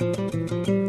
Música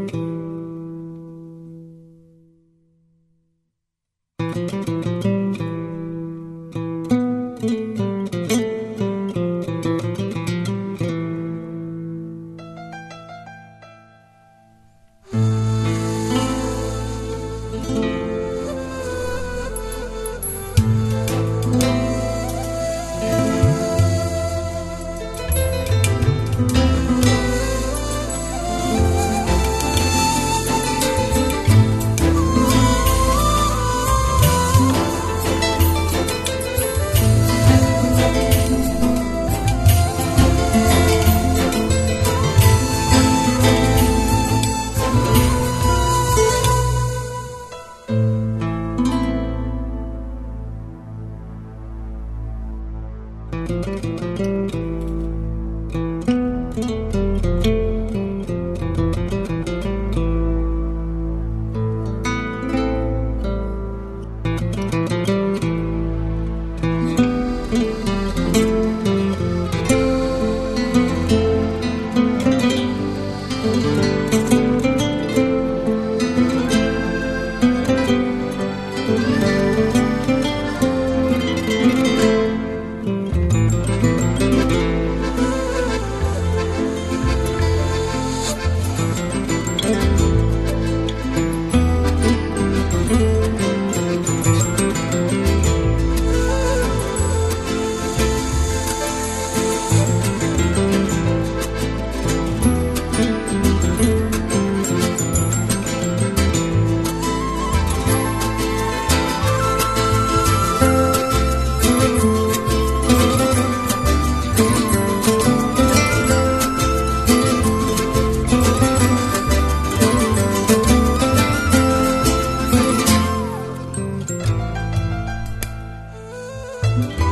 Música